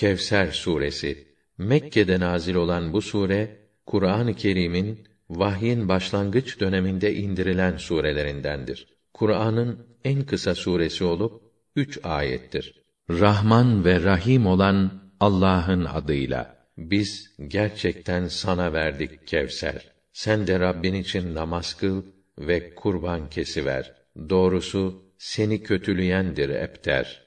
Kevser suresi Mekke'de nazil olan bu sure Kur'an-ı Kerim'in vahyin başlangıç döneminde indirilen surelerindendir. Kur'an'ın en kısa suresi olup üç ayettir. Rahman ve Rahim olan Allah'ın adıyla. Biz gerçekten sana verdik Kevser. Sen de Rabbin için namaz kıl ve kurban kesiver. Doğrusu seni kötüleyendir epter.